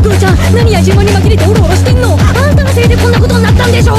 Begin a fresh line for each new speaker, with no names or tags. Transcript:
クちゃん何や自慢に紛れてオロオロしてんの？あんたのせいでこんなことになったんでしょ
う。